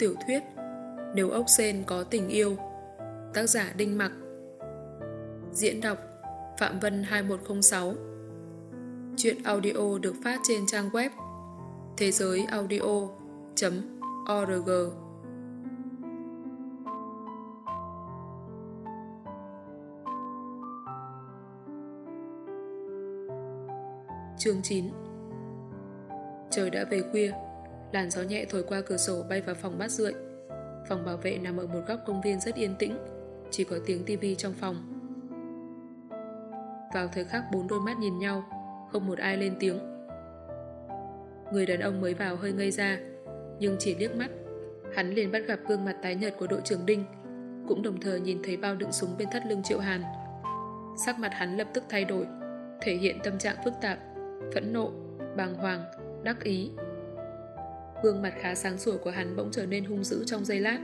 tiểu thuyết Nếu ốc sen có tình yêu, Tác giả Đinh Mặc. Diễn đọc Phạm Vân 2106 Chuyện audio được phát trên trang web thế giới audio.org Chương 9 Trời đã về khuya. Làn gió nhẹ thổi qua cửa sổ bay vào phòng bát rượi. Phòng bảo vệ nằm ở một góc công viên rất yên tĩnh Chỉ có tiếng tivi trong phòng. Vào thời khắc bốn đôi mắt nhìn nhau Không một ai lên tiếng. Người đàn ông mới vào hơi ngây ra Nhưng chỉ liếc mắt Hắn liền bắt gặp gương mặt tái nhợt của đội trưởng Đinh Cũng đồng thời nhìn thấy bao đựng súng bên thắt lưng Triệu Hàn. Sắc mặt hắn lập tức thay đổi Thể hiện tâm trạng phức tạp Phẫn nộ, bàng hoàng, đắc ý. Gương mặt khá sáng sủa của hắn bỗng trở nên hung dữ trong giây lát.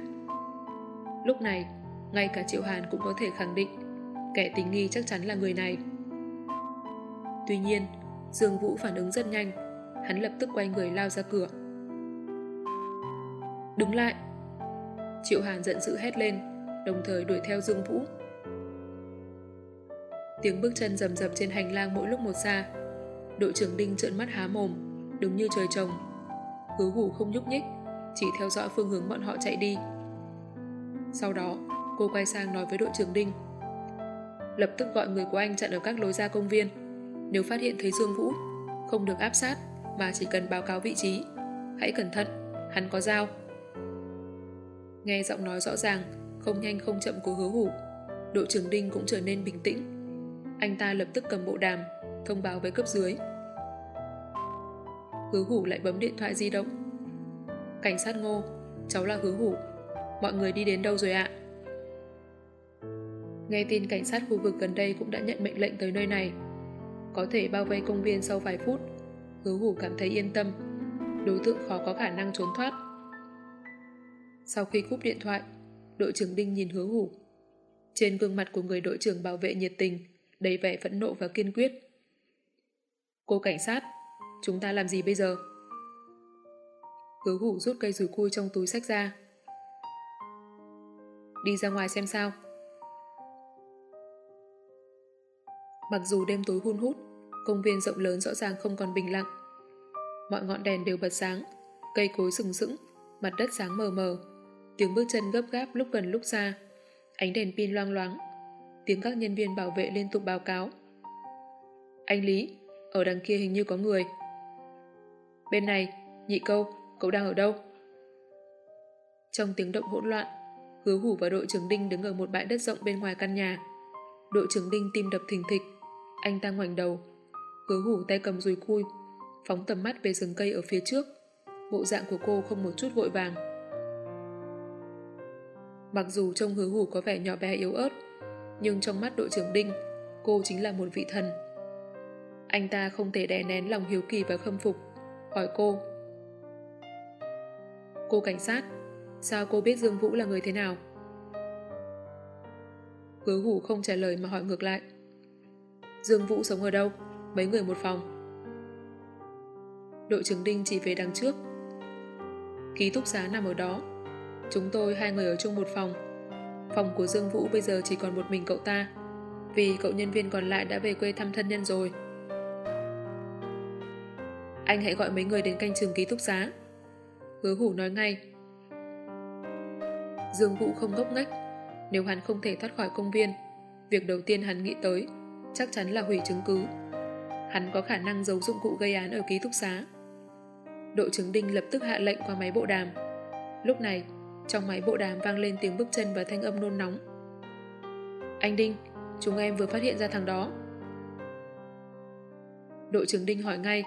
Lúc này, ngay cả Triệu Hàn cũng có thể khẳng định kẻ tình nghi chắc chắn là người này. Tuy nhiên, Dương Vũ phản ứng rất nhanh, hắn lập tức quay người lao ra cửa. Đứng lại! Triệu Hàn giận dữ hét lên, đồng thời đuổi theo Dương Vũ. Tiếng bước chân rầm rập trên hành lang mỗi lúc một xa. Đội trưởng Đinh trợn mắt há mồm, đúng như trời trồng, hứa hủ không nhúc nhích, chỉ theo dõi phương hướng bọn họ chạy đi. Sau đó, cô quay sang nói với đội trưởng Đinh. Lập tức gọi người của anh chặn ở các lối ra công viên. Nếu phát hiện thấy Dương Vũ, không được áp sát mà chỉ cần báo cáo vị trí. Hãy cẩn thận, hắn có dao. Nghe giọng nói rõ ràng, không nhanh không chậm của hứa hủ, đội trưởng Đinh cũng trở nên bình tĩnh. Anh ta lập tức cầm bộ đàm, thông báo với cấp dưới. Hứa hủ lại bấm điện thoại di động. Cảnh sát ngô, cháu là hứa hủ. Mọi người đi đến đâu rồi ạ? Nghe tin cảnh sát khu vực gần đây cũng đã nhận mệnh lệnh tới nơi này. Có thể bao vây công viên sau vài phút. Hứa hủ cảm thấy yên tâm. Đối tượng khó có khả năng trốn thoát. Sau khi cúp điện thoại, đội trưởng Đinh nhìn hứa hủ. Trên gương mặt của người đội trưởng bảo vệ nhiệt tình, đầy vẻ phẫn nộ và kiên quyết. Cô cảnh sát, Chúng ta làm gì bây giờ? Hứa hủ rút cây rùi cui trong túi sách ra. Đi ra ngoài xem sao. Mặc dù đêm tối hun hút, công viên rộng lớn rõ ràng không còn bình lặng. Mọi ngọn đèn đều bật sáng, cây cối sừng sững, mặt đất sáng mờ mờ. Tiếng bước chân gấp gáp lúc gần lúc xa, ánh đèn pin loang loáng. Tiếng các nhân viên bảo vệ liên tục báo cáo. Anh Lý, ở đằng kia hình như có người. Bên này, nhị câu, cậu đang ở đâu? Trong tiếng động hỗn loạn, hứa hủ và đội trưởng Đinh đứng ở một bãi đất rộng bên ngoài căn nhà. Đội trưởng Đinh tim đập thình thịch, anh ta ngoảnh đầu. Hứa hủ tay cầm dùi cui, phóng tầm mắt về rừng cây ở phía trước. Bộ dạng của cô không một chút vội vàng. Mặc dù trông hứa hủ có vẻ nhỏ bé yếu ớt, nhưng trong mắt đội trưởng Đinh, cô chính là một vị thần. Anh ta không thể đè nén lòng hiếu kỳ và khâm phục hỏi cô. Cô cảnh sát, sao cô biết Dương Vũ là người thế nào? Hứa hủ không trả lời mà hỏi ngược lại. Dương Vũ sống ở đâu? Mấy người một phòng? Đội trưởng Đinh chỉ về đằng trước. Ký túc xá nằm ở đó. Chúng tôi hai người ở chung một phòng. Phòng của Dương Vũ bây giờ chỉ còn một mình cậu ta. Vì cậu nhân viên còn lại đã về quê thăm thân nhân rồi. Anh hãy gọi mấy người đến canh trường ký túc xá. Hứa hủ nói ngay. Dương Vũ không ngốc nghếch. Nếu hắn không thể thoát khỏi công viên, việc đầu tiên hắn nghĩ tới chắc chắn là hủy chứng cứ. Hắn có khả năng giấu dụng cụ gây án ở ký túc xá. Đội trưởng Đinh lập tức hạ lệnh qua máy bộ đàm. Lúc này, trong máy bộ đàm vang lên tiếng bước chân và thanh âm nôn nóng. Anh Đinh, chúng em vừa phát hiện ra thằng đó. Đội trưởng Đinh hỏi ngay,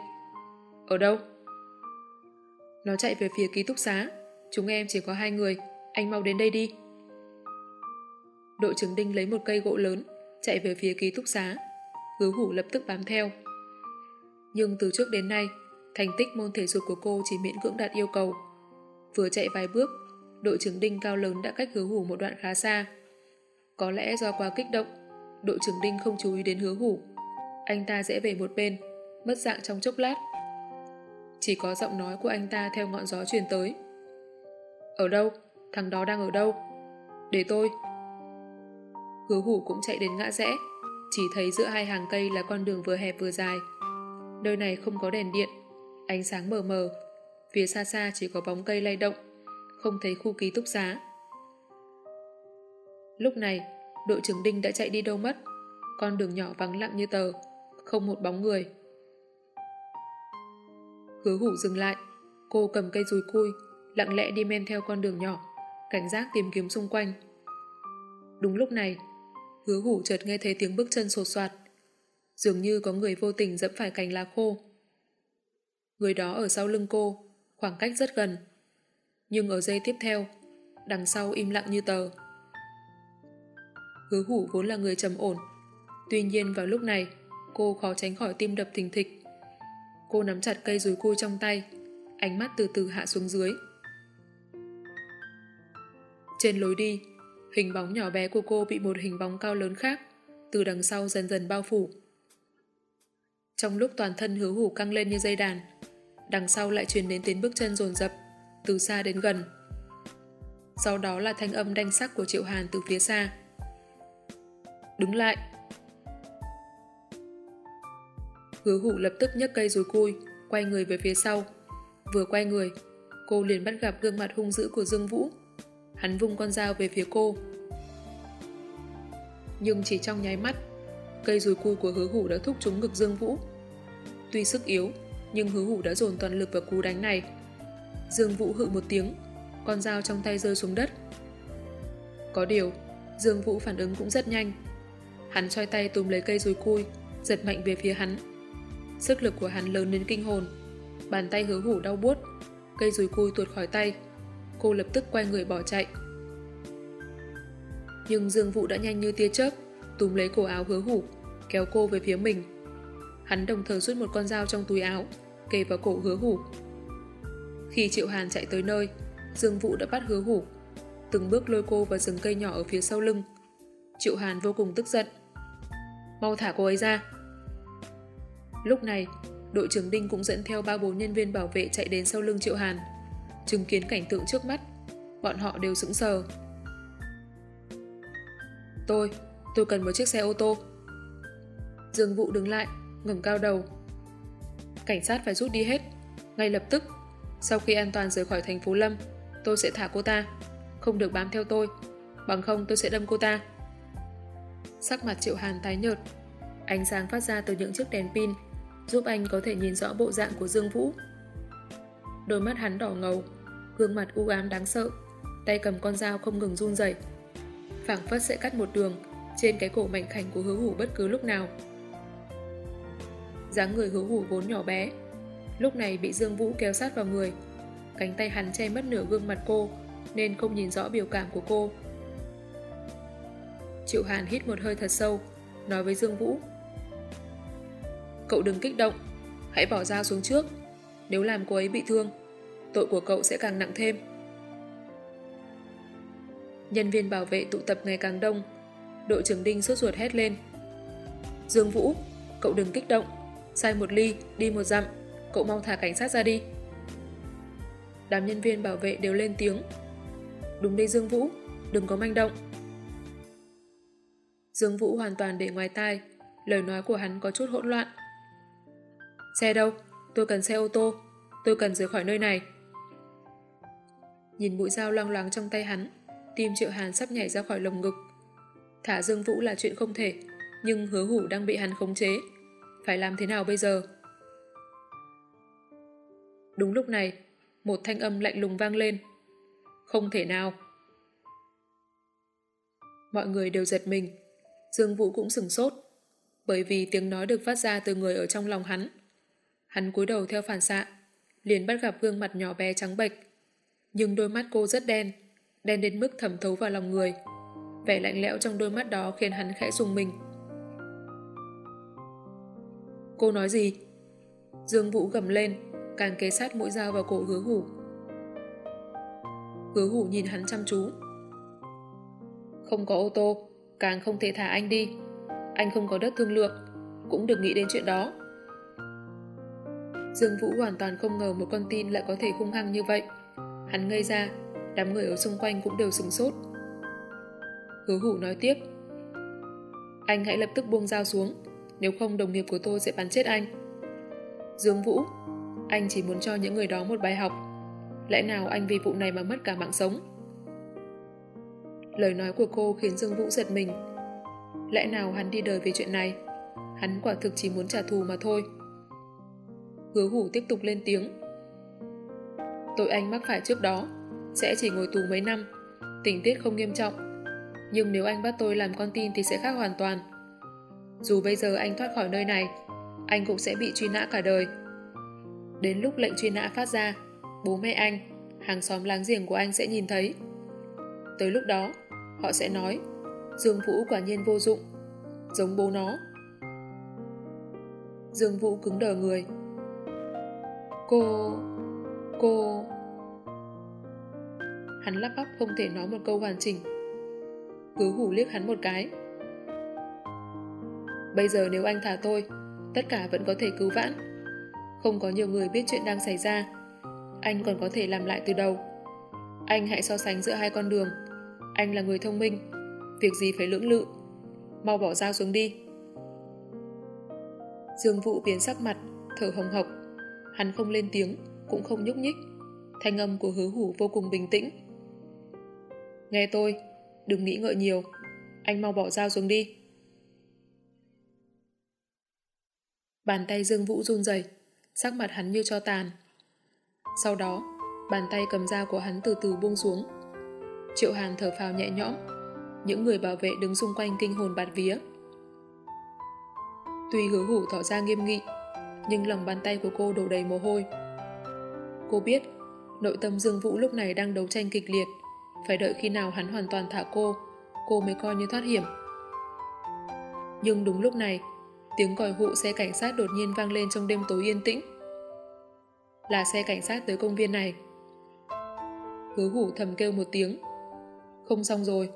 ở đâu? Nó chạy về phía ký túc xá. Chúng em chỉ có hai người. Anh mau đến đây đi. Đội trưởng Đinh lấy một cây gỗ lớn, chạy về phía ký túc xá. Hứa hủ lập tức bám theo. Nhưng từ trước đến nay, thành tích môn thể dục của cô chỉ miễn cưỡng đạt yêu cầu. Vừa chạy vài bước, đội trưởng Đinh cao lớn đã cách hứa hủ một đoạn khá xa. Có lẽ do quá kích động, đội trưởng Đinh không chú ý đến hứa hủ. Anh ta dễ về một bên, mất dạng trong chốc lát. Chỉ có giọng nói của anh ta theo ngọn gió truyền tới. Ở đâu? Thằng đó đang ở đâu? Để tôi. Hứa hủ cũng chạy đến ngã rẽ, chỉ thấy giữa hai hàng cây là con đường vừa hẹp vừa dài. Nơi này không có đèn điện, ánh sáng mờ mờ, phía xa xa chỉ có bóng cây lay động, không thấy khu ký túc xá. Lúc này, đội trưởng Đinh đã chạy đi đâu mất, con đường nhỏ vắng lặng như tờ, không một bóng người. Hứa hủ dừng lại, cô cầm cây rùi cui, lặng lẽ đi men theo con đường nhỏ, cảnh giác tìm kiếm xung quanh. Đúng lúc này, hứa hủ chợt nghe thấy tiếng bước chân sột soạt. Dường như có người vô tình dẫm phải cành lá khô. Người đó ở sau lưng cô, khoảng cách rất gần. Nhưng ở giây tiếp theo, đằng sau im lặng như tờ. Hứa hủ vốn là người trầm ổn. Tuy nhiên vào lúc này, cô khó tránh khỏi tim đập thình thịch. Cô nắm chặt cây dùi cui trong tay, ánh mắt từ từ hạ xuống dưới. Trên lối đi, hình bóng nhỏ bé của cô bị một hình bóng cao lớn khác từ đằng sau dần dần bao phủ. Trong lúc toàn thân hứa hủ căng lên như dây đàn, đằng sau lại truyền đến tiếng bước chân dồn dập từ xa đến gần. Sau đó là thanh âm đanh sắc của Triệu Hàn từ phía xa. Đứng lại! Hứa hủ lập tức nhấc cây rồi cui, quay người về phía sau. Vừa quay người, cô liền bắt gặp gương mặt hung dữ của Dương Vũ. Hắn vung con dao về phía cô. Nhưng chỉ trong nháy mắt, cây rùi cui của hứa hủ đã thúc trúng ngực Dương Vũ. Tuy sức yếu, nhưng hứa hủ đã dồn toàn lực vào cú đánh này. Dương Vũ hự một tiếng, con dao trong tay rơi xuống đất. Có điều, Dương Vũ phản ứng cũng rất nhanh. Hắn xoay tay túm lấy cây rùi cui, giật mạnh về phía hắn. Sức lực của hắn lớn đến kinh hồn. Bàn tay hứa hủ đau buốt, cây rùi cui tuột khỏi tay. Cô lập tức quay người bỏ chạy. Nhưng Dương Vũ đã nhanh như tia chớp, túm lấy cổ áo hứa hủ, kéo cô về phía mình. Hắn đồng thời rút một con dao trong túi áo, kề vào cổ hứa hủ. Khi Triệu Hàn chạy tới nơi, Dương Vũ đã bắt hứa hủ, từng bước lôi cô vào rừng cây nhỏ ở phía sau lưng. Triệu Hàn vô cùng tức giận. Mau thả cô ấy ra. Lúc này, đội trưởng Đinh cũng dẫn theo ba bốn nhân viên bảo vệ chạy đến sau lưng Triệu Hàn. Chứng kiến cảnh tượng trước mắt, bọn họ đều sững sờ. Tôi, tôi cần một chiếc xe ô tô. Dương Vũ đứng lại, ngẩng cao đầu. Cảnh sát phải rút đi hết, ngay lập tức. Sau khi an toàn rời khỏi thành phố Lâm, tôi sẽ thả cô ta. Không được bám theo tôi, bằng không tôi sẽ đâm cô ta. Sắc mặt Triệu Hàn tái nhợt, ánh sáng phát ra từ những chiếc đèn pin giúp anh có thể nhìn rõ bộ dạng của Dương Vũ. Đôi mắt hắn đỏ ngầu, gương mặt u ám đáng sợ, tay cầm con dao không ngừng run rẩy, phảng phất sẽ cắt một đường trên cái cổ mảnh khảnh của hứa hủ bất cứ lúc nào. dáng người hứa hủ vốn nhỏ bé, lúc này bị Dương Vũ kéo sát vào người, cánh tay hắn che mất nửa gương mặt cô nên không nhìn rõ biểu cảm của cô. Triệu Hàn hít một hơi thật sâu, nói với Dương Vũ. Cậu đừng kích động, hãy bỏ dao xuống trước. Nếu làm cô ấy bị thương, tội của cậu sẽ càng nặng thêm. Nhân viên bảo vệ tụ tập ngày càng đông, đội trưởng Đinh sốt ruột hét lên. Dương Vũ, cậu đừng kích động, sai một ly, đi một dặm, cậu mau thả cảnh sát ra đi. Đám nhân viên bảo vệ đều lên tiếng. Đúng đây Dương Vũ, đừng có manh động. Dương Vũ hoàn toàn để ngoài tai, lời nói của hắn có chút hỗn loạn. Xe đâu? Tôi cần xe ô tô. Tôi cần rời khỏi nơi này. Nhìn mũi dao loang loáng trong tay hắn, tim Triệu Hàn sắp nhảy ra khỏi lồng ngực. Thả Dương Vũ là chuyện không thể, nhưng hứa hủ đang bị hắn khống chế. Phải làm thế nào bây giờ? Đúng lúc này, một thanh âm lạnh lùng vang lên. Không thể nào. Mọi người đều giật mình. Dương Vũ cũng sừng sốt, bởi vì tiếng nói được phát ra từ người ở trong lòng hắn. Hắn cúi đầu theo phản xạ, liền bắt gặp gương mặt nhỏ bé trắng bệch. Nhưng đôi mắt cô rất đen, đen đến mức thẩm thấu vào lòng người. Vẻ lạnh lẽo trong đôi mắt đó khiến hắn khẽ dùng mình. Cô nói gì? Dương Vũ gầm lên, càng kế sát mũi dao vào cổ hứa hủ. Hứa hủ nhìn hắn chăm chú. Không có ô tô, càng không thể thả anh đi. Anh không có đất thương lượng, cũng đừng nghĩ đến chuyện đó. Dương Vũ hoàn toàn không ngờ một con tin lại có thể hung hăng như vậy. Hắn ngây ra, Đám người ở xung quanh cũng đều sừng sốt. Hứa hủ nói tiếp. Anh hãy lập tức buông dao xuống, nếu không đồng nghiệp của tôi sẽ bắn chết anh. Dương Vũ, anh chỉ muốn cho những người đó một bài học. Lẽ nào anh vì vụ này mà mất cả mạng sống? Lời nói của cô khiến Dương Vũ giật mình. Lẽ nào hắn đi đời vì chuyện này? Hắn quả thực chỉ muốn trả thù mà thôi. Hứa hủ tiếp tục lên tiếng. Tội anh mắc phải trước đó, sẽ chỉ ngồi tù mấy năm, tình tiết không nghiêm trọng. Nhưng nếu anh bắt tôi làm con tin thì sẽ khác hoàn toàn. Dù bây giờ anh thoát khỏi nơi này, anh cũng sẽ bị truy nã cả đời. Đến lúc lệnh truy nã phát ra, bố mẹ anh, hàng xóm láng giềng của anh sẽ nhìn thấy. Tới lúc đó, họ sẽ nói Dương Vũ quả nhiên vô dụng, giống bố nó. Dương Vũ cứng đờ người. Cô... cô... Hắn lắp bắp không thể nói một câu hoàn chỉnh. Cứ hủ liếc hắn một cái. Bây giờ nếu anh thả tôi, tất cả vẫn có thể cứu vãn. Không có nhiều người biết chuyện đang xảy ra. Anh còn có thể làm lại từ đầu. Anh hãy so sánh giữa hai con đường. Anh là người thông minh. Việc gì phải lưỡng lự. Mau bỏ dao xuống đi. Dương Vũ biến sắc mặt, thở hồng hộc. Hắn không lên tiếng, cũng không nhúc nhích. Thanh âm của hứa hủ vô cùng bình tĩnh. Nghe tôi, đừng nghĩ ngợi nhiều. Anh mau bỏ dao xuống đi. Bàn tay Dương Vũ run rẩy, sắc mặt hắn như cho tàn. Sau đó, bàn tay cầm dao của hắn từ từ buông xuống. Triệu Hàn thở phào nhẹ nhõm. Những người bảo vệ đứng xung quanh kinh hồn bạt vía. Tuy hứa hủ tỏ ra nghiêm nghị, nhưng lòng bàn tay của cô đổ đầy mồ hôi. Cô biết, nội tâm Dương Vũ lúc này đang đấu tranh kịch liệt, phải đợi khi nào hắn hoàn toàn thả cô, cô mới coi như thoát hiểm. Nhưng đúng lúc này, tiếng còi hụ xe cảnh sát đột nhiên vang lên trong đêm tối yên tĩnh. Là xe cảnh sát tới công viên này. Hứa hủ thầm kêu một tiếng. Không xong rồi.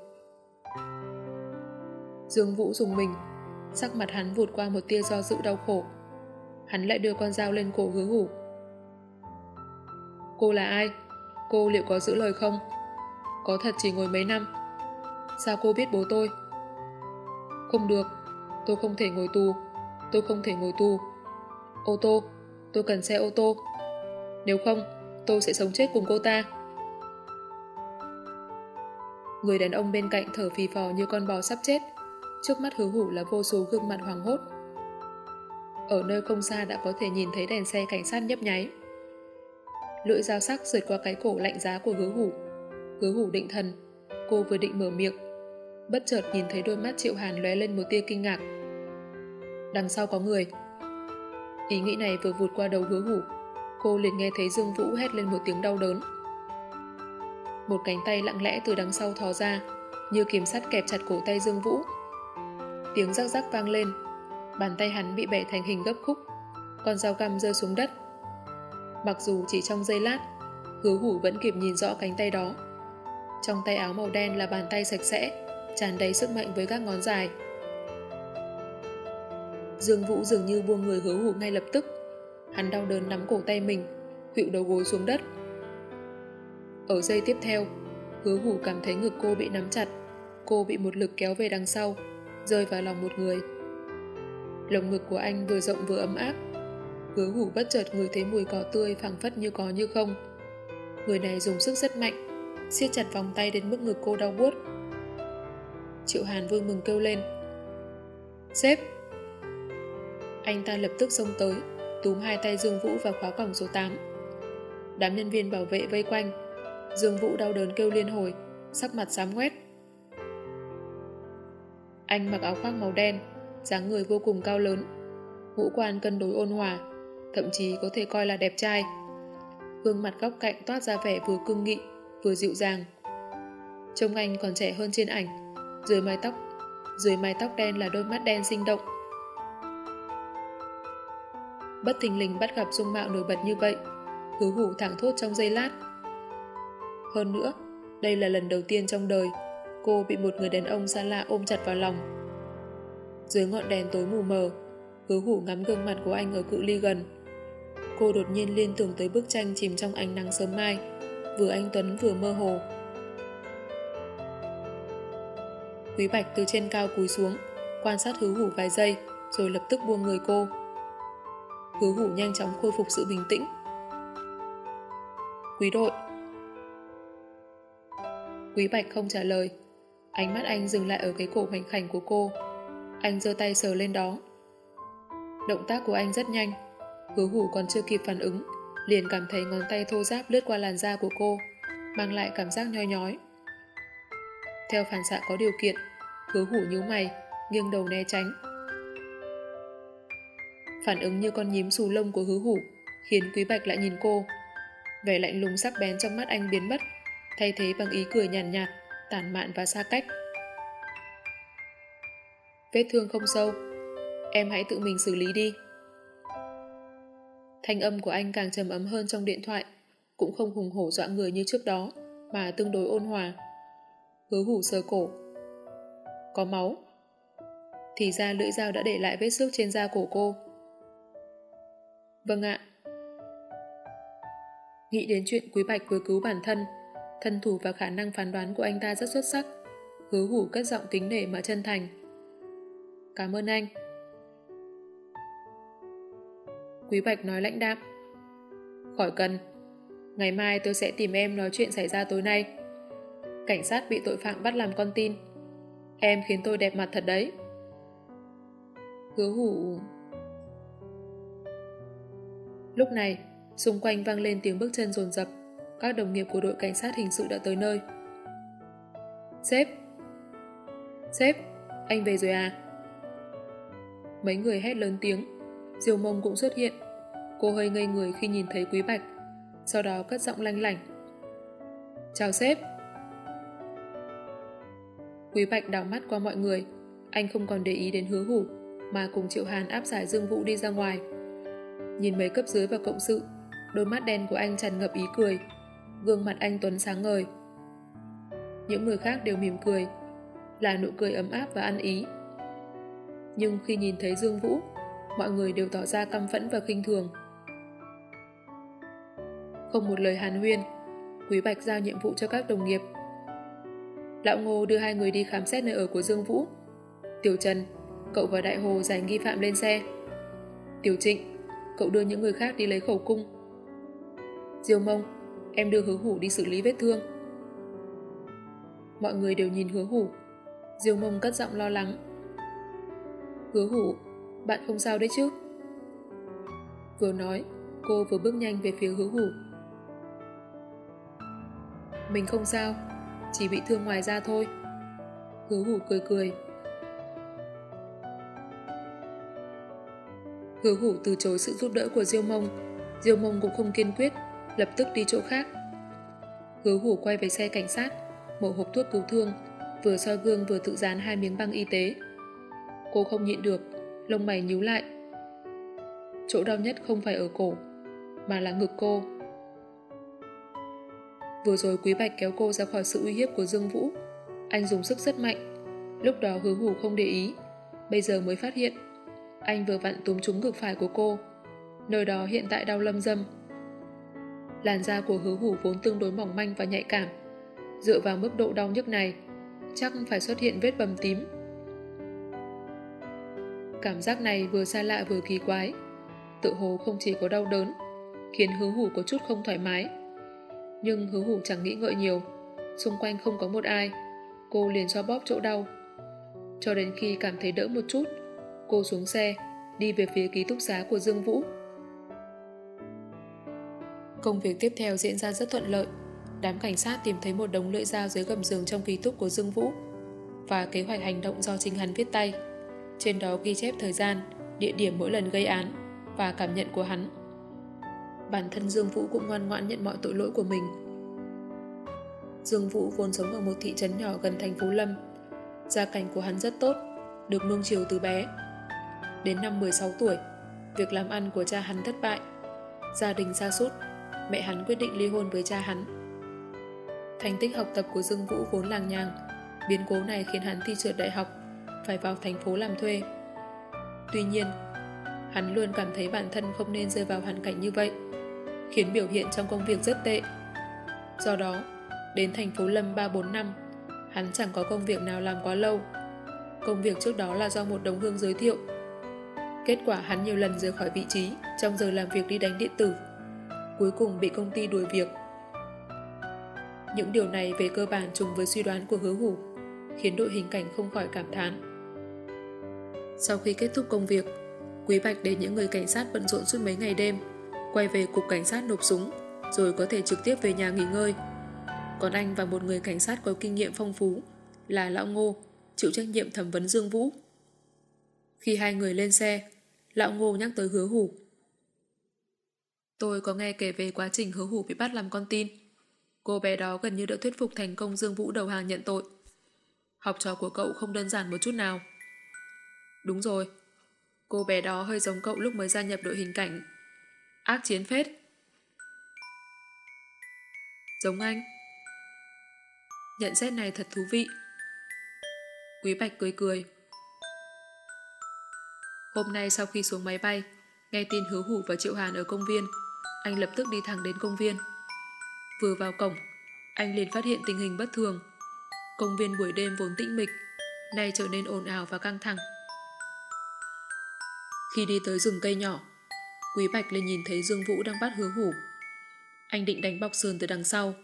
Dương Vũ dùng mình, sắc mặt hắn vụt qua một tia do dự đau khổ. Hắn lại đưa con dao lên cổ hứa hủ. Cô là ai? Cô liệu có giữ lời không? Có thật chỉ ngồi mấy năm? Sao cô biết bố tôi? Không được, tôi không thể ngồi tù. Tôi không thể ngồi tù. Ô tô, tôi cần xe ô tô. Nếu không, tôi sẽ sống chết cùng cô ta. Người đàn ông bên cạnh thở phì phò như con bò sắp chết. Trước mắt hứa hủ là vô số gương mặt hoàng hốt. Ở nơi không xa đã có thể nhìn thấy đèn xe cảnh sát nhấp nháy. Lưỡi dao sắc rượt qua cái cổ lạnh giá của hứa hủ. Hứa hủ định thần. Cô vừa định mở miệng. Bất chợt nhìn thấy đôi mắt triệu hàn lóe lên một tia kinh ngạc. Đằng sau có người. Ý nghĩ này vừa vụt qua đầu hứa hủ. Cô liền nghe thấy Dương Vũ hét lên một tiếng đau đớn. Một cánh tay lặng lẽ từ đằng sau thò ra, như kiếm sắt kẹp chặt cổ tay Dương Vũ. Tiếng rắc rắc vang lên, bàn tay hắn bị bẻ thành hình gấp khúc, con dao găm rơi xuống đất. Mặc dù chỉ trong giây lát, hứa hủ vẫn kịp nhìn rõ cánh tay đó. Trong tay áo màu đen là bàn tay sạch sẽ, tràn đầy sức mạnh với các ngón dài. Dương Vũ dường như buông người hứa hủ ngay lập tức. Hắn đau đớn nắm cổ tay mình, khuỵu đầu gối xuống đất. Ở giây tiếp theo, hứa hủ cảm thấy ngực cô bị nắm chặt. Cô bị một lực kéo về đằng sau, rơi vào lòng một người. Lồng ngực của anh vừa rộng vừa ấm áp. Hứa hủ bất chợt người thấy mùi cỏ tươi phẳng phất như có như không. Người này dùng sức rất mạnh, siết chặt vòng tay đến mức ngực cô đau buốt. Triệu Hàn vui mừng kêu lên. Sếp! Anh ta lập tức xông tới, túm hai tay Dương Vũ vào khóa cổng số 8. Đám nhân viên bảo vệ vây quanh. Dương Vũ đau đớn kêu liên hồi, sắc mặt xám ngoét. Anh mặc áo khoác màu đen, dáng người vô cùng cao lớn, ngũ quan cân đối ôn hòa, thậm chí có thể coi là đẹp trai. Gương mặt góc cạnh toát ra vẻ vừa cương nghị, vừa dịu dàng. Trông anh còn trẻ hơn trên ảnh, dưới mái tóc, dưới mái tóc đen là đôi mắt đen sinh động. Bất thình lình bắt gặp dung mạo nổi bật như vậy, hứa hủ thẳng thốt trong giây lát. Hơn nữa, đây là lần đầu tiên trong đời cô bị một người đàn ông xa lạ ôm chặt vào lòng. Dưới ngọn đèn tối mù mờ, hứa hủ ngắm gương mặt của anh ở cự ly gần. Cô đột nhiên liên tưởng tới bức tranh chìm trong ánh nắng sớm mai, vừa anh Tuấn vừa mơ hồ. Quý Bạch từ trên cao cúi xuống, quan sát hứa hủ vài giây, rồi lập tức buông người cô. Hứa hủ nhanh chóng khôi phục sự bình tĩnh. Quý đội. Quý Bạch không trả lời. Ánh mắt anh dừng lại ở cái cổ hoành khảnh của cô. Anh giơ tay sờ lên đó. Động tác của anh rất nhanh. Hứa hủ còn chưa kịp phản ứng, liền cảm thấy ngón tay thô ráp lướt qua làn da của cô, mang lại cảm giác nhoi nhói. Theo phản xạ có điều kiện, hứa hủ nhíu mày, nghiêng đầu né tránh. Phản ứng như con nhím xù lông của hứa hủ, khiến Quý Bạch lại nhìn cô. Vẻ lạnh lùng sắc bén trong mắt anh biến mất, thay thế bằng ý cười nhàn nhạt, nhạt, tản mạn và xa cách. Vết thương không sâu, em hãy tự mình xử lý đi. Thanh âm của anh càng trầm ấm hơn trong điện thoại, cũng không hùng hổ dọa người như trước đó, mà tương đối ôn hòa. Hứa hủ sờ cổ. Có máu. Thì ra lưỡi dao đã để lại vết xước trên da cổ cô. Vâng ạ. Nghĩ đến chuyện Quý Bạch vừa cứu bản thân, thân thủ và khả năng phán đoán của anh ta rất xuất sắc. Hứa hủ cất giọng kính nể mà chân thành. Cảm ơn anh. Quý Bạch nói lãnh đạm. Khỏi cần. Ngày mai tôi sẽ tìm em nói chuyện xảy ra tối nay. Cảnh sát bị tội phạm bắt làm con tin. Em khiến tôi đẹp mặt thật đấy. Hứa hủ... Lúc này, xung quanh vang lên tiếng bước chân rồn rập. Các đồng nghiệp của đội cảnh sát hình sự đã tới nơi. Sếp! Sếp! Anh về rồi à? Mấy người hét lớn tiếng. Diều mông cũng xuất hiện. Cô hơi ngây người khi nhìn thấy Quý Bạch. Sau đó cất giọng lanh lảnh. Chào sếp! Quý Bạch đảo mắt qua mọi người. Anh không còn để ý đến hứa hủ, mà cùng Triệu Hàn áp giải Dương Vũ đi ra ngoài. Nhìn mấy cấp dưới và cộng sự, đôi mắt đen của anh tràn ngập ý cười. Gương mặt anh Tuấn sáng ngời. Những người khác đều mỉm cười, là nụ cười ấm áp và ăn ý. Nhưng khi nhìn thấy Dương Vũ, mọi người đều tỏ ra căm phẫn và khinh thường. Không một lời hàn huyên, Quý Bạch giao nhiệm vụ cho các đồng nghiệp. Lão Ngô đưa hai người đi khám xét nơi ở của Dương Vũ. Tiểu Trần, cậu và Đại Hồ giải nghi phạm lên xe. Tiểu Trịnh, cậu đưa những người khác đi lấy khẩu cung. Diêu Mông, em đưa hứa hủ đi xử lý vết thương. Mọi người đều nhìn hứa hủ. Diêu Mông cất giọng lo lắng. Hứa hủ, bạn không sao đấy chứ? Vừa nói, cô vừa bước nhanh về phía hứa hủ. Mình không sao, chỉ bị thương ngoài da thôi. Hứa hủ cười cười. Hứa hủ từ chối sự giúp đỡ của Diêu Mông. Diêu Mông cũng không kiên quyết, lập tức đi chỗ khác. Hứa hủ quay về xe cảnh sát, mổ hộp thuốc cứu thương, vừa soi gương vừa tự dán hai miếng băng y tế. Cô không nhịn được, lông mày nhíu lại. Chỗ đau nhất không phải ở cổ, mà là ngực cô. Vừa rồi Quý Bạch kéo cô ra khỏi sự uy hiếp của Dương Vũ. Anh dùng sức rất mạnh. Lúc đó hứa hủ không để ý. Bây giờ mới phát hiện. Anh vừa vặn túm trúng ngực phải của cô. Nơi đó hiện tại đau lâm dâm. Làn da của hứa hủ vốn tương đối mỏng manh và nhạy cảm. Dựa vào mức độ đau nhức này, chắc phải xuất hiện vết bầm tím Cảm giác này vừa xa lạ vừa kỳ quái. Tự hồ không chỉ có đau đớn, khiến hứa hủ có chút không thoải mái. Nhưng hứa hủ chẳng nghĩ ngợi nhiều, xung quanh không có một ai, cô liền xoa bóp chỗ đau. Cho đến khi cảm thấy đỡ một chút, cô xuống xe, đi về phía ký túc xá của Dương Vũ. Công việc tiếp theo diễn ra rất thuận lợi. Đám cảnh sát tìm thấy một đống lưỡi dao dưới gầm giường trong ký túc của Dương Vũ và kế hoạch hành động do Trình Hắn viết tay. Trên đó ghi chép thời gian, địa điểm mỗi lần gây án và cảm nhận của hắn. Bản thân Dương Vũ cũng ngoan ngoãn nhận mọi tội lỗi của mình. Dương Vũ vốn sống ở một thị trấn nhỏ gần thành phố Lâm. Gia cảnh của hắn rất tốt, được nuông chiều từ bé. Đến năm 16 tuổi, việc làm ăn của cha hắn thất bại. Gia đình xa sút mẹ hắn quyết định ly hôn với cha hắn. Thành tích học tập của Dương Vũ vốn làng nhàng, biến cố này khiến hắn thi trượt đại học phải vào thành phố làm thuê. Tuy nhiên, hắn luôn cảm thấy bản thân không nên rơi vào hoàn cảnh như vậy, khiến biểu hiện trong công việc rất tệ. Do đó, đến thành phố Lâm 3-4 năm, hắn chẳng có công việc nào làm quá lâu. Công việc trước đó là do một đồng hương giới thiệu. Kết quả hắn nhiều lần rời khỏi vị trí trong giờ làm việc đi đánh điện tử. Cuối cùng bị công ty đuổi việc. Những điều này về cơ bản trùng với suy đoán của hứa hủ, khiến đội hình cảnh không khỏi cảm thán. Sau khi kết thúc công việc, Quý Bạch để những người cảnh sát bận rộn suốt mấy ngày đêm, quay về cục cảnh sát nộp súng, rồi có thể trực tiếp về nhà nghỉ ngơi. Còn anh và một người cảnh sát có kinh nghiệm phong phú là Lão Ngô, chịu trách nhiệm thẩm vấn Dương Vũ. Khi hai người lên xe, Lão Ngô nhắc tới hứa hủ. Tôi có nghe kể về quá trình hứa hủ bị bắt làm con tin. Cô bé đó gần như đã thuyết phục thành công Dương Vũ đầu hàng nhận tội. Học trò của cậu không đơn giản một chút nào. Đúng rồi, cô bé đó hơi giống cậu lúc mới gia nhập đội hình cảnh. Ác chiến phết. Giống anh. Nhận xét này thật thú vị. Quý Bạch cười cười. Hôm nay sau khi xuống máy bay, nghe tin hứa hủ và Triệu Hàn ở công viên, anh lập tức đi thẳng đến công viên. Vừa vào cổng, anh liền phát hiện tình hình bất thường. Công viên buổi đêm vốn tĩnh mịch, nay trở nên ồn ào và căng thẳng. Khi đi tới rừng cây nhỏ, Quý Bạch lên nhìn thấy Dương Vũ đang bắt hứa hủ. Anh định đánh bọc sườn từ đằng sau,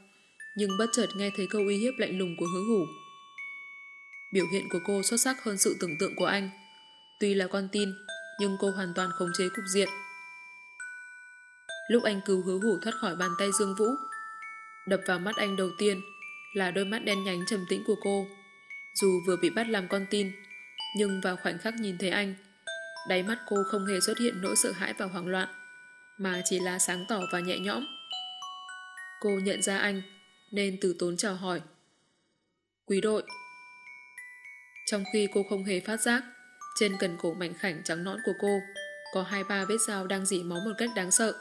nhưng bất chợt nghe thấy câu uy hiếp lạnh lùng của hứa hủ. Biểu hiện của cô xuất sắc hơn sự tưởng tượng của anh. Tuy là con tin, nhưng cô hoàn toàn khống chế cục diện. Lúc anh cứu hứa hủ thoát khỏi bàn tay Dương Vũ, đập vào mắt anh đầu tiên là đôi mắt đen nhánh trầm tĩnh của cô. Dù vừa bị bắt làm con tin, nhưng vào khoảnh khắc nhìn thấy anh, đáy mắt cô không hề xuất hiện nỗi sợ hãi và hoảng loạn, mà chỉ là sáng tỏ và nhẹ nhõm. Cô nhận ra anh, nên từ tốn chào hỏi. Quý đội. Trong khi cô không hề phát giác, trên cần cổ mảnh khảnh trắng nõn của cô có hai ba vết dao đang dỉ máu một cách đáng sợ.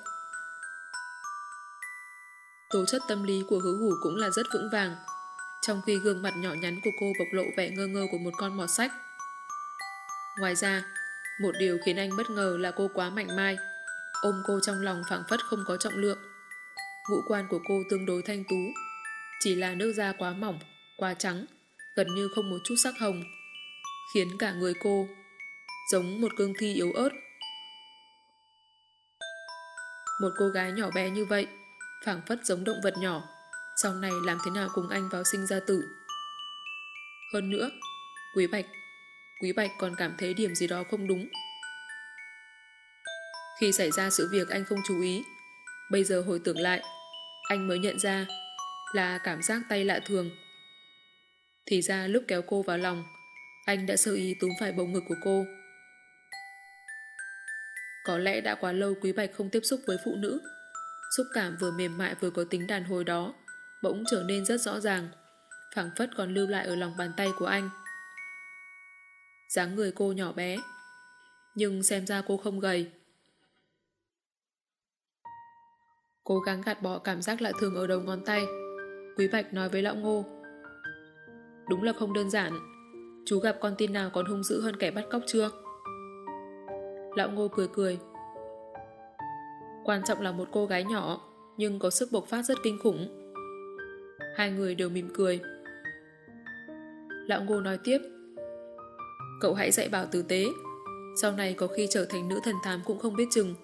Tố chất tâm lý của hứa hủ cũng là rất vững vàng, trong khi gương mặt nhỏ nhắn của cô bộc lộ vẻ ngơ ngơ của một con mọt sách. Ngoài ra, một điều khiến anh bất ngờ là cô quá mạnh mai, ôm cô trong lòng phảng phất không có trọng lượng. Ngũ quan của cô tương đối thanh tú, chỉ là nước da quá mỏng, quá trắng, gần như không một chút sắc hồng, khiến cả người cô giống một cương thi yếu ớt. Một cô gái nhỏ bé như vậy, phảng phất giống động vật nhỏ, sau này làm thế nào cùng anh vào sinh ra tử. Hơn nữa, Quý Bạch, Quý Bạch còn cảm thấy điểm gì đó không đúng. Khi xảy ra sự việc anh không chú ý, bây giờ hồi tưởng lại, anh mới nhận ra là cảm giác tay lạ thường. Thì ra lúc kéo cô vào lòng, anh đã sơ ý túm phải bầu ngực của cô. Có lẽ đã quá lâu Quý Bạch không tiếp xúc với phụ nữ. Xúc cảm vừa mềm mại vừa có tính đàn hồi đó, bỗng trở nên rất rõ ràng, phảng phất còn lưu lại ở lòng bàn tay của anh dáng người cô nhỏ bé, nhưng xem ra cô không gầy. Cố gắng gạt bỏ cảm giác lạ thường ở đầu ngón tay. Quý Bạch nói với lão ngô. Đúng là không đơn giản. Chú gặp con tin nào còn hung dữ hơn kẻ bắt cóc chưa? Lão ngô cười cười. Quan trọng là một cô gái nhỏ, nhưng có sức bộc phát rất kinh khủng. Hai người đều mỉm cười. Lão ngô nói tiếp. Cậu hãy dạy bảo tử tế. Sau này có khi trở thành nữ thần thám cũng không biết chừng.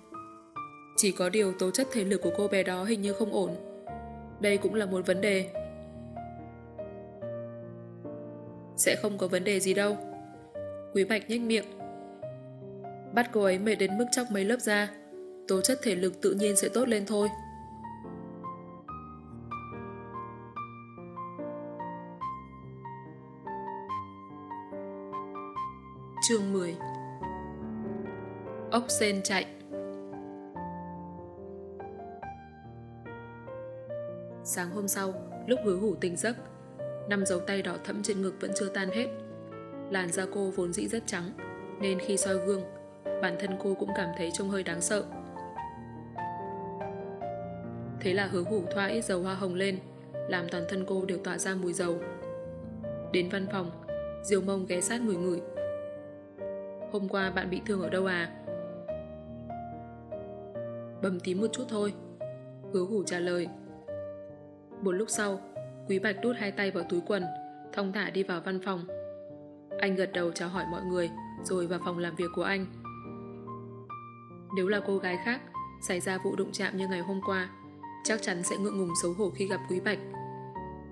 Chỉ có điều tố chất thể lực của cô bé đó hình như không ổn. Đây cũng là một vấn đề. Sẽ không có vấn đề gì đâu. Quý Bạch nhếch miệng. Bắt cô ấy mệt đến mức chóc mấy lớp da, tố chất thể lực tự nhiên sẽ tốt lên thôi. Chương 10 Ốc sen chạy Sáng hôm sau, lúc hứa hủ tỉnh giấc, năm dấu tay đỏ thẫm trên ngực vẫn chưa tan hết. Làn da cô vốn dĩ rất trắng, nên khi soi gương, bản thân cô cũng cảm thấy trông hơi đáng sợ. Thế là hứa hủ thoa ít dầu hoa hồng lên, làm toàn thân cô đều tỏa ra mùi dầu. Đến văn phòng, diều mông ghé sát ngửi ngửi. Hôm qua bạn bị thương ở đâu à? Bầm tím một chút thôi. Hứa hủ trả lời. Một lúc sau, Quý Bạch đút hai tay vào túi quần, thong thả đi vào văn phòng. Anh gật đầu chào hỏi mọi người, rồi vào phòng làm việc của anh. Nếu là cô gái khác, xảy ra vụ đụng chạm như ngày hôm qua, chắc chắn sẽ ngượng ngùng xấu hổ khi gặp Quý Bạch.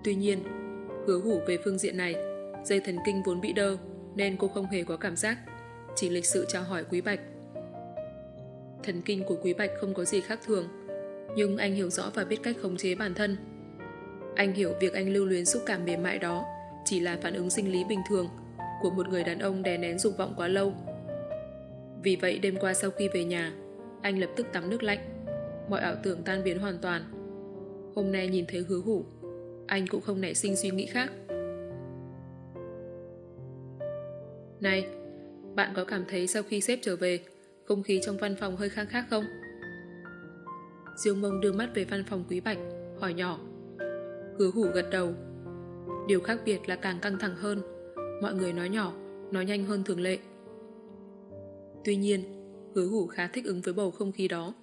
Tuy nhiên, hứa hủ về phương diện này, dây thần kinh vốn bị đơ, nên cô không hề có cảm giác, chỉ lịch sự chào hỏi Quý Bạch. Thần kinh của Quý Bạch không có gì khác thường, nhưng anh hiểu rõ và biết cách khống chế bản thân. Anh hiểu việc anh lưu luyến xúc cảm mềm mại đó chỉ là phản ứng sinh lý bình thường của một người đàn ông đè nén dục vọng quá lâu. Vì vậy đêm qua sau khi về nhà, anh lập tức tắm nước lạnh. Mọi ảo tưởng tan biến hoàn toàn. Hôm nay nhìn thấy hứa hủ, anh cũng không nảy sinh suy nghĩ khác. Này, bạn có cảm thấy sau khi sếp trở về, không khí trong văn phòng hơi khang khác không? Diêu mông đưa mắt về văn phòng quý bạch, hỏi nhỏ. Hứa hủ gật đầu. Điều khác biệt là càng căng thẳng hơn. Mọi người nói nhỏ, nói nhanh hơn thường lệ. Tuy nhiên, hứa hủ khá thích ứng với bầu không khí đó.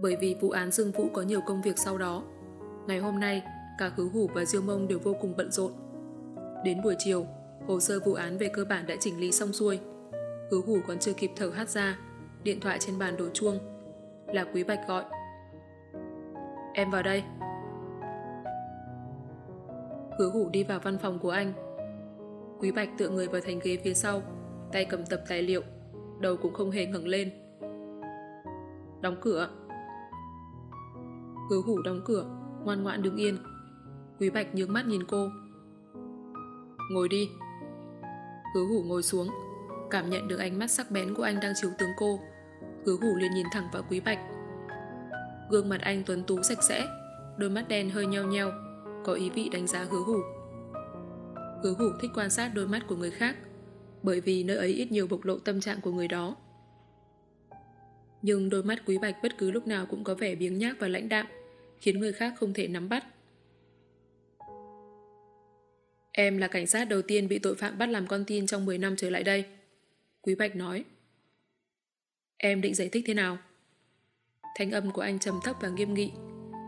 Bởi vì vụ án Dương Vũ có nhiều công việc sau đó, ngày hôm nay cả hứa hủ và Diêu Mông đều vô cùng bận rộn. Đến buổi chiều, hồ sơ vụ án về cơ bản đã chỉnh lý xong xuôi. Hứa hủ còn chưa kịp thở hát ra, điện thoại trên bàn đổ chuông. Là Quý Bạch gọi. Em vào đây. Hứa hủ đi vào văn phòng của anh. Quý Bạch tựa người vào thành ghế phía sau, tay cầm tập tài liệu, đầu cũng không hề ngẩng lên. Đóng cửa. Hứa hủ đóng cửa, ngoan ngoãn đứng yên. Quý Bạch nhướng mắt nhìn cô. Ngồi đi. Hứa hủ ngồi xuống, cảm nhận được ánh mắt sắc bén của anh đang chiếu tướng cô. Hứa hủ liền nhìn thẳng vào Quý Bạch. Gương mặt anh tuấn tú sạch sẽ, đôi mắt đen hơi nheo nheo, có ý vị đánh giá hứa hủ. Hứa hủ thích quan sát đôi mắt của người khác, bởi vì nơi ấy ít nhiều bộc lộ tâm trạng của người đó. Nhưng đôi mắt quý bạch bất cứ lúc nào cũng có vẻ biếng nhác và lãnh đạm, khiến người khác không thể nắm bắt. Em là cảnh sát đầu tiên bị tội phạm bắt làm con tin trong 10 năm trở lại đây. Quý Bạch nói. Em định giải thích thế nào? Thanh âm của anh trầm thấp và nghiêm nghị.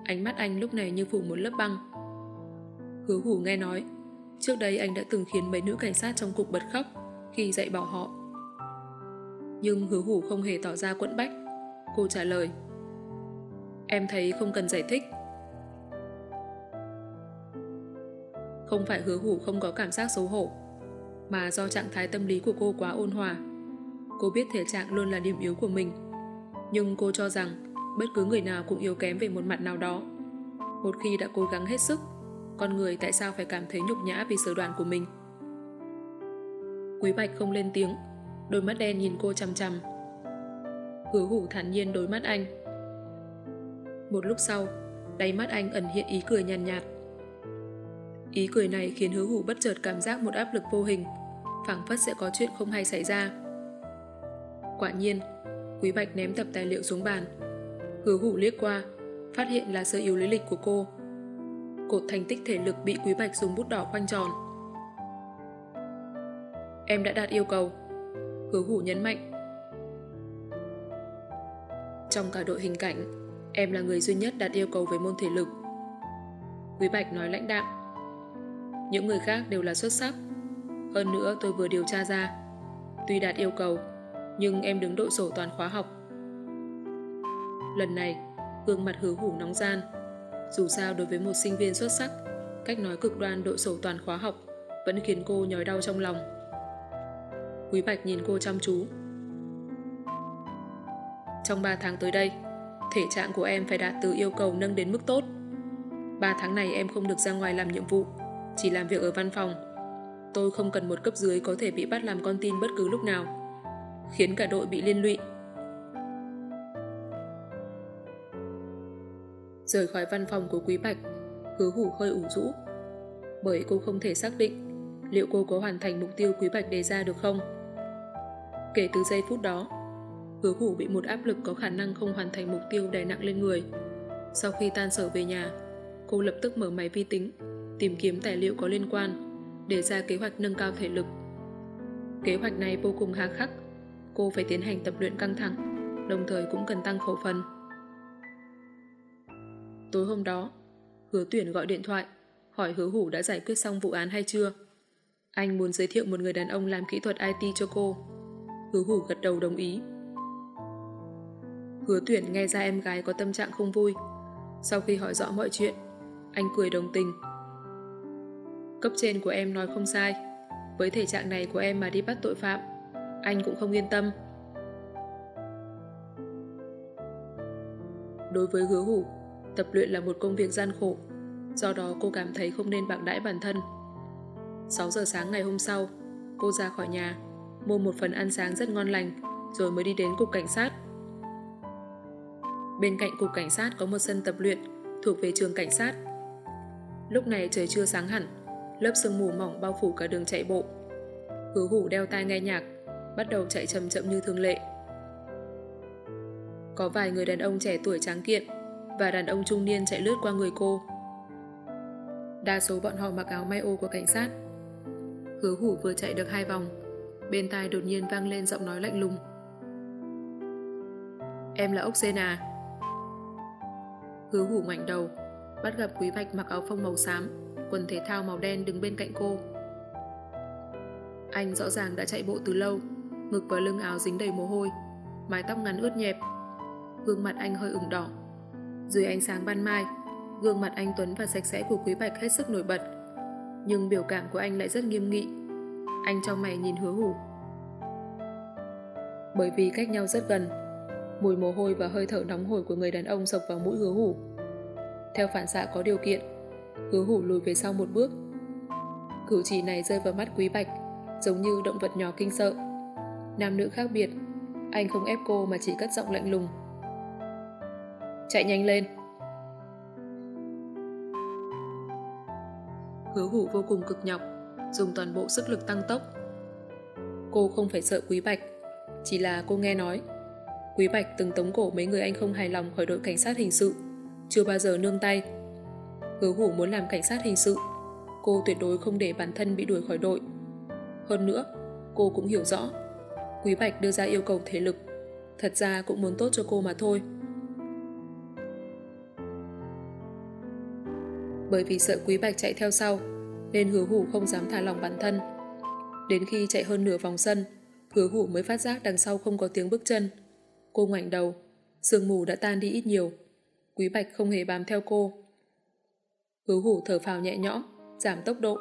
Ánh mắt anh lúc này như phủ một lớp băng. Hứa hủ nghe nói, trước đây anh đã từng khiến mấy nữ cảnh sát trong cục bật khóc khi dạy bảo họ. Nhưng hứa hủ không hề tỏ ra quẫn bách. Cô trả lời. Em thấy không cần giải thích. Không phải hứa hủ không có cảm giác xấu hổ, mà do trạng thái tâm lý của cô quá ôn hòa. Cô biết thể trạng luôn là điểm yếu của mình. Nhưng cô cho rằng bất cứ người nào cũng yếu kém về một mặt nào đó. Một khi đã cố gắng hết sức, con người tại sao phải cảm thấy nhục nhã vì sở đoàn của mình? Quý Bạch không lên tiếng, đôi mắt đen nhìn cô chằm chằm. Hứa hủ thản nhiên đối mắt anh. Một lúc sau, đáy mắt anh ẩn hiện ý cười nhàn nhạt, nhạt. Ý cười này khiến hứa hủ bất chợt cảm giác một áp lực vô hình, phảng phất sẽ có chuyện không hay xảy ra. Quả nhiên, Quý Bạch ném tập tài liệu xuống bàn. Hứa hủ liếc qua, phát hiện là sơ yếu lý lịch của cô. Cột thành tích thể lực bị Quý Bạch dùng bút đỏ khoanh tròn. Em đã đạt yêu cầu. Hứa hủ nhấn mạnh. Trong cả đội hình cảnh, em là người duy nhất đạt yêu cầu về môn thể lực. Quý Bạch nói lãnh đạm. Những người khác đều là xuất sắc. Hơn nữa tôi vừa điều tra ra. Tuy đạt yêu cầu, nhưng em đứng đội sổ toàn khóa học. Lần này, gương mặt hứa hủ nóng gian. Dù sao đối với một sinh viên xuất sắc, cách nói cực đoan đội sổ toàn khóa học vẫn khiến cô nhói đau trong lòng. Quý Bạch nhìn cô chăm chú. Trong 3 tháng tới đây, thể trạng của em phải đạt từ yêu cầu nâng đến mức tốt. 3 tháng này em không được ra ngoài làm nhiệm vụ, chỉ làm việc ở văn phòng. Tôi không cần một cấp dưới có thể bị bắt làm con tin bất cứ lúc nào, khiến cả đội bị liên lụy. Rời khỏi văn phòng của Quý Bạch, hứa hủ hơi ủ rũ. Bởi cô không thể xác định liệu cô có hoàn thành mục tiêu Quý Bạch đề ra được không. Kể từ giây phút đó, hứa hủ bị một áp lực có khả năng không hoàn thành mục tiêu đè nặng lên người. Sau khi tan sở về nhà, cô lập tức mở máy vi tính, tìm kiếm tài liệu có liên quan, để ra kế hoạch nâng cao thể lực. Kế hoạch này vô cùng hà khắc, cô phải tiến hành tập luyện căng thẳng, đồng thời cũng cần tăng khẩu phần. Tối hôm đó, hứa tuyển gọi điện thoại, hỏi hứa hủ đã giải quyết xong vụ án hay chưa. Anh muốn giới thiệu một người đàn ông làm kỹ thuật IT cho cô. Hứa hủ gật đầu đồng ý. Hứa tuyển nghe ra em gái có tâm trạng không vui. Sau khi hỏi rõ mọi chuyện, anh cười đồng tình. Cấp trên của em nói không sai. Với thể trạng này của em mà đi bắt tội phạm, anh cũng không yên tâm. Đối với hứa hủ, tập luyện là một công việc gian khổ, do đó cô cảm thấy không nên bạc đãi bản thân. 6 giờ sáng ngày hôm sau, cô ra khỏi nhà, mua một phần ăn sáng rất ngon lành, rồi mới đi đến cục cảnh sát. Bên cạnh cục cảnh sát có một sân tập luyện thuộc về trường cảnh sát. Lúc này trời chưa sáng hẳn, lớp sương mù mỏng bao phủ cả đường chạy bộ. Hứa hủ đeo tai nghe nhạc, bắt đầu chạy chậm chậm như thường lệ. Có vài người đàn ông trẻ tuổi tráng kiện và đàn ông trung niên chạy lướt qua người cô. Đa số bọn họ mặc áo may ô của cảnh sát. Hứa hủ vừa chạy được hai vòng, bên tai đột nhiên vang lên giọng nói lạnh lùng. Em là ốc sen à? Hứa hủ ngoảnh đầu, bắt gặp Quý Bạch mặc áo phông màu xám, quần thể thao màu đen đứng bên cạnh cô. Anh rõ ràng đã chạy bộ từ lâu, ngực và lưng áo dính đầy mồ hôi, mái tóc ngắn ướt nhẹp. Gương mặt anh hơi ửng đỏ. Dưới ánh sáng ban mai, gương mặt anh Tuấn và sạch sẽ của Quý Bạch hết sức nổi bật. Nhưng biểu cảm của anh lại rất nghiêm nghị. Anh trong mày nhìn hứa hủ. Bởi vì cách nhau rất gần, mùi mồ hôi và hơi thở nóng hổi của người đàn ông sộc vào mũi hứa hủ. Theo phản xạ có điều kiện, hứa hủ lùi về sau một bước. Cử chỉ này rơi vào mắt Quý Bạch, giống như động vật nhỏ kinh sợ. Nam nữ khác biệt, anh không ép cô mà chỉ cất giọng lạnh lùng. Chạy nhanh lên. Hứa hủ vô cùng cực nhọc, dùng toàn bộ sức lực tăng tốc. Cô không phải sợ Quý Bạch, chỉ là cô nghe nói. Quý Bạch từng tống cổ mấy người anh không hài lòng khỏi đội cảnh sát hình sự, chưa bao giờ nương tay. Hứa hủ muốn làm cảnh sát hình sự, cô tuyệt đối không để bản thân bị đuổi khỏi đội. Hơn nữa, cô cũng hiểu rõ, Quý Bạch đưa ra yêu cầu thể lực, thật ra cũng muốn tốt cho cô mà thôi. Bởi vì sợ Quý Bạch chạy theo sau, nên hứa hủ không dám thả lòng bản thân. Đến khi chạy hơn nửa vòng sân, hứa hủ mới phát giác đằng sau không có tiếng bước chân. Cô ngoảnh đầu, sương mù đã tan đi ít nhiều. Quý Bạch không hề bám theo cô. Hứa hủ thở phào nhẹ nhõm, giảm tốc độ.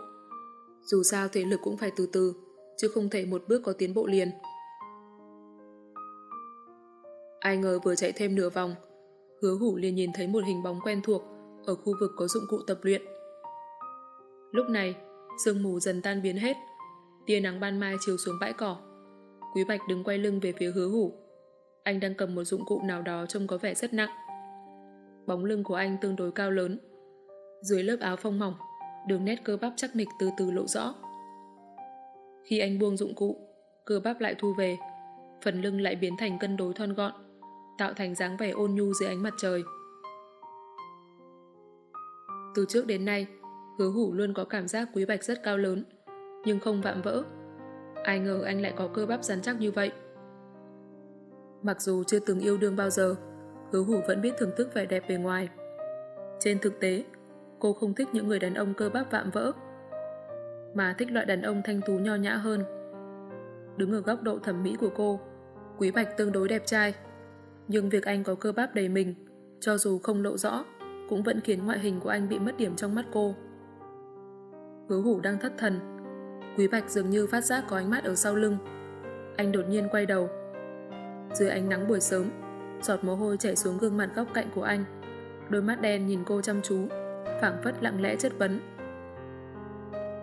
Dù sao thể lực cũng phải từ từ, chứ không thể một bước có tiến bộ liền. Ai ngờ vừa chạy thêm nửa vòng, hứa hủ liền nhìn thấy một hình bóng quen thuộc ở khu vực có dụng cụ tập luyện. Lúc này, sương mù dần tan biến hết, tia nắng ban mai chiếu xuống bãi cỏ. Quý Bạch đứng quay lưng về phía hứa hủ. Anh đang cầm một dụng cụ nào đó trông có vẻ rất nặng. Bóng lưng của anh tương đối cao lớn. Dưới lớp áo phông mỏng, đường nét cơ bắp chắc nịch từ từ lộ rõ. Khi anh buông dụng cụ, cơ bắp lại thu về, phần lưng lại biến thành cân đối thon gọn, tạo thành dáng vẻ ôn nhu dưới ánh mặt trời. Từ trước đến nay, hứa hủ luôn có cảm giác quý bạch rất cao lớn, nhưng không vạm vỡ. Ai ngờ anh lại có cơ bắp rắn chắc như vậy. Mặc dù chưa từng yêu đương bao giờ, hứa hủ vẫn biết thưởng thức vẻ đẹp bề ngoài. Trên thực tế, cô không thích những người đàn ông cơ bắp vạm vỡ, mà thích loại đàn ông thanh tú nho nhã hơn. Đứng ở góc độ thẩm mỹ của cô, Quý Bạch tương đối đẹp trai, nhưng việc anh có cơ bắp đầy mình, cho dù không lộ rõ, cũng vẫn khiến ngoại hình của anh bị mất điểm trong mắt cô. Hứa hủ đang thất thần. Quý Bạch dường như phát giác có ánh mắt ở sau lưng. Anh đột nhiên quay đầu. Dưới ánh nắng buổi sớm, giọt mồ hôi chảy xuống gương mặt góc cạnh của anh. Đôi mắt đen nhìn cô chăm chú, phảng phất lặng lẽ chất vấn.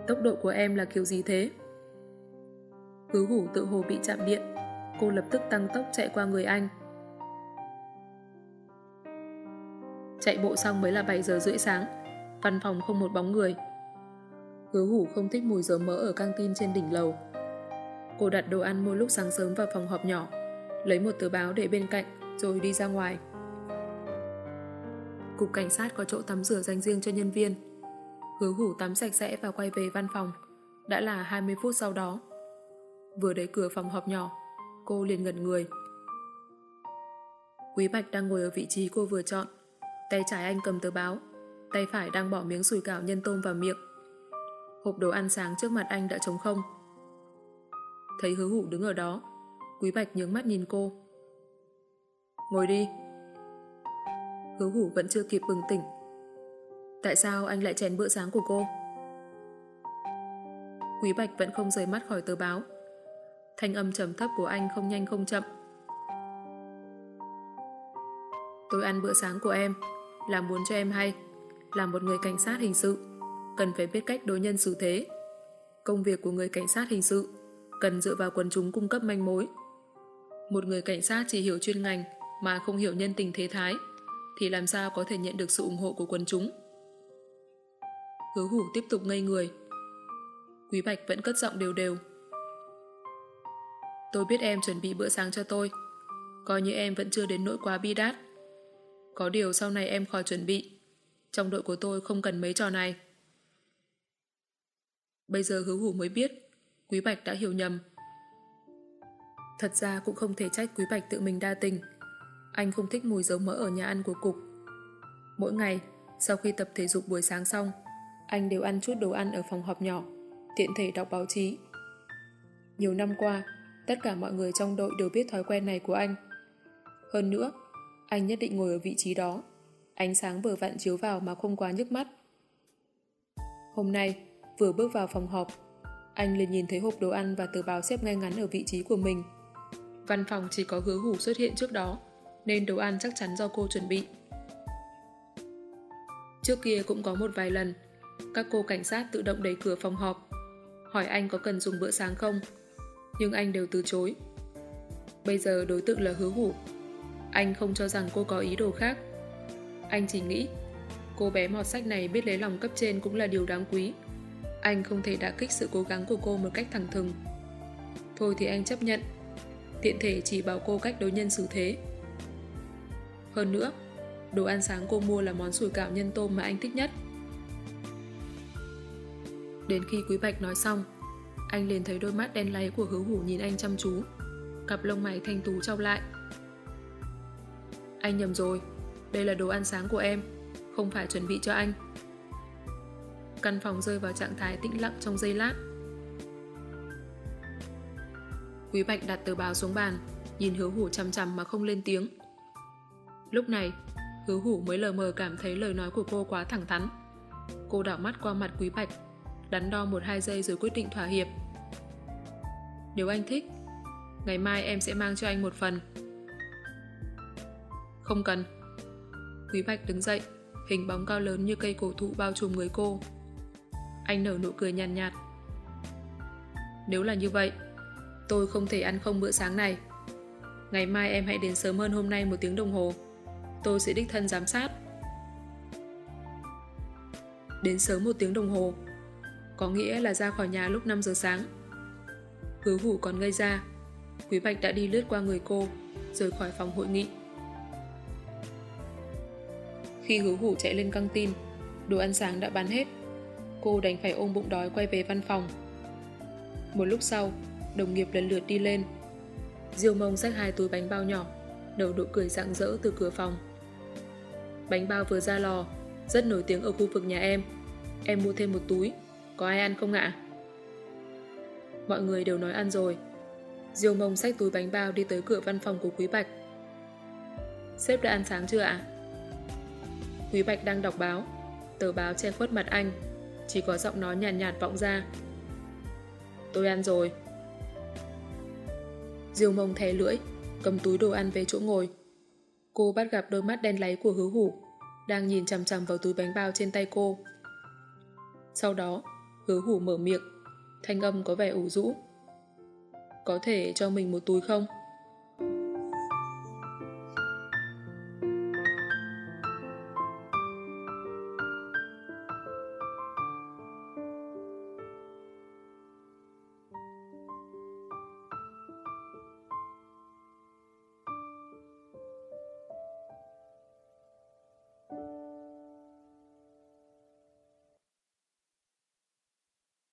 Tốc độ của em là kiểu gì thế? Hứa hủ tự hồ bị chạm điện. Cô lập tức tăng tốc chạy qua người anh. Chạy bộ xong mới là 7 giờ rưỡi sáng. Văn phòng không một bóng người. Hứa hủ không thích mùi dầu mỡ ở căng tin trên đỉnh lầu. Cô đặt đồ ăn mua lúc sáng sớm vào phòng họp nhỏ, lấy một tờ báo để bên cạnh, rồi đi ra ngoài. Cục cảnh sát có chỗ tắm rửa dành riêng cho nhân viên. Hứa hủ tắm sạch sẽ và quay về văn phòng. Đã là 20 phút sau đó. Vừa đẩy cửa phòng họp nhỏ, cô liền ngẩn người. Quý Bạch đang ngồi ở vị trí cô vừa chọn. Tay trái anh cầm tờ báo, tay phải đang bỏ miếng sủi cảo nhân tôm vào miệng. Hộp đồ ăn sáng trước mặt anh đã trống không. Thấy hứa hủ đứng ở đó, Quý Bạch nhướng mắt nhìn cô. Ngồi đi. Hứa hủ vẫn chưa kịp bừng tỉnh. Tại sao anh lại chèn bữa sáng của cô? Quý Bạch vẫn không rời mắt khỏi tờ báo. Thanh âm trầm thấp của anh không nhanh không chậm. Tôi ăn bữa sáng của em, là muốn cho em hay, là một người cảnh sát hình sự, cần phải biết cách đối nhân xử thế. Công việc của người cảnh sát hình sự cần dựa vào quần chúng cung cấp manh mối. Một người cảnh sát chỉ hiểu chuyên ngành mà không hiểu nhân tình thế thái, thì làm sao có thể nhận được sự ủng hộ của quần chúng. Hứa hủ tiếp tục ngây người. Quý Bạch vẫn cất giọng đều đều. Tôi biết em chuẩn bị bữa sáng cho tôi. Coi như em vẫn chưa đến nỗi quá bi đát. Có điều sau này em khỏi chuẩn bị. Trong đội của tôi không cần mấy trò này. Bây giờ hứa hủ mới biết, Quý Bạch đã hiểu nhầm. Thật ra cũng không thể trách Quý Bạch tự mình đa tình. Anh không thích mùi dấu mỡ ở nhà ăn của cục. Mỗi ngày, sau khi tập thể dục buổi sáng xong, anh đều ăn chút đồ ăn ở phòng họp nhỏ, tiện thể đọc báo chí. Nhiều năm qua, tất cả mọi người trong đội đều biết thói quen này của anh. Hơn nữa, anh nhất định ngồi ở vị trí đó, ánh sáng vừa vặn chiếu vào mà không quá nhức mắt. Hôm nay, vừa bước vào phòng họp, anh liền nhìn thấy hộp đồ ăn và tờ báo xếp ngay ngắn ở vị trí của mình. Văn phòng chỉ có hứa hủ xuất hiện trước đó, nên đồ ăn chắc chắn do cô chuẩn bị. Trước kia cũng có một vài lần, các cô cảnh sát tự động đẩy cửa phòng họp, hỏi anh có cần dùng bữa sáng không, nhưng anh đều từ chối. Bây giờ đối tượng là hứa hủ. Anh không cho rằng cô có ý đồ khác. Anh chỉ nghĩ, cô bé mọt sách này biết lấy lòng cấp trên cũng là điều đáng quý. Anh không thể đả kích sự cố gắng của cô một cách thẳng thừng. Thôi thì anh chấp nhận. Tiện thể chỉ bảo cô cách đối nhân xử thế. Hơn nữa, đồ ăn sáng cô mua là món sủi cảo nhân tôm mà anh thích nhất. Đến khi Quý Bạch nói xong, anh liền thấy đôi mắt đen láy của hứa hủ nhìn anh chăm chú. Cặp lông mày thanh tú trao lại. Anh nhầm rồi, đây là đồ ăn sáng của em, không phải chuẩn bị cho anh. Căn phòng rơi vào trạng thái tĩnh lặng trong giây lát. Quý Bạch đặt tờ báo xuống bàn, nhìn hứa hủ chằm chằm mà không lên tiếng. Lúc này, hứa hủ mới lờ mờ cảm thấy lời nói của cô quá thẳng thắn. Cô đảo mắt qua mặt Quý Bạch, đắn đo một hai giây rồi quyết định thỏa hiệp. Nếu anh thích, ngày mai em sẽ mang cho anh một phần. Không cần. Quý Bạch đứng dậy, hình bóng cao lớn như cây cổ thụ bao trùm người cô. Anh nở nụ cười nhàn nhạt, nhạt. Nếu là như vậy, tôi không thể ăn không bữa sáng này. Ngày mai em hãy đến sớm hơn hôm nay một tiếng đồng hồ. Tôi sẽ đích thân giám sát. Đến sớm một tiếng đồng hồ, có nghĩa là ra khỏi nhà lúc 5 giờ sáng. Hứa hủ còn ngây ra, Quý Bạch đã đi lướt qua người cô, rời khỏi phòng hội nghị. Khi hứa hủ chạy lên căng tin, đồ ăn sáng đã bán hết cô đành phải ôm bụng đói quay về văn phòng. Một lúc sau, đồng nghiệp lần lượt đi lên. Diêu mông xách hai túi bánh bao nhỏ, nở nụ cười rạng rỡ từ cửa phòng. Bánh bao vừa ra lò, rất nổi tiếng ở khu vực nhà em. Em mua thêm một túi, có ai ăn không ạ? Mọi người đều nói ăn rồi. Diêu mông xách túi bánh bao đi tới cửa văn phòng của Quý Bạch. Sếp đã ăn sáng chưa ạ? Quý Bạch đang đọc báo, tờ báo che khuất mặt anh chỉ có giọng nói nhàn nhạt, nhạt vọng ra. Tôi ăn rồi. Diêu mông thè lưỡi, cầm túi đồ ăn về chỗ ngồi. Cô bắt gặp đôi mắt đen láy của hứa hủ, đang nhìn chằm chằm vào túi bánh bao trên tay cô. Sau đó, hứa hủ mở miệng, thanh âm có vẻ ủ rũ. Có thể cho mình một túi không?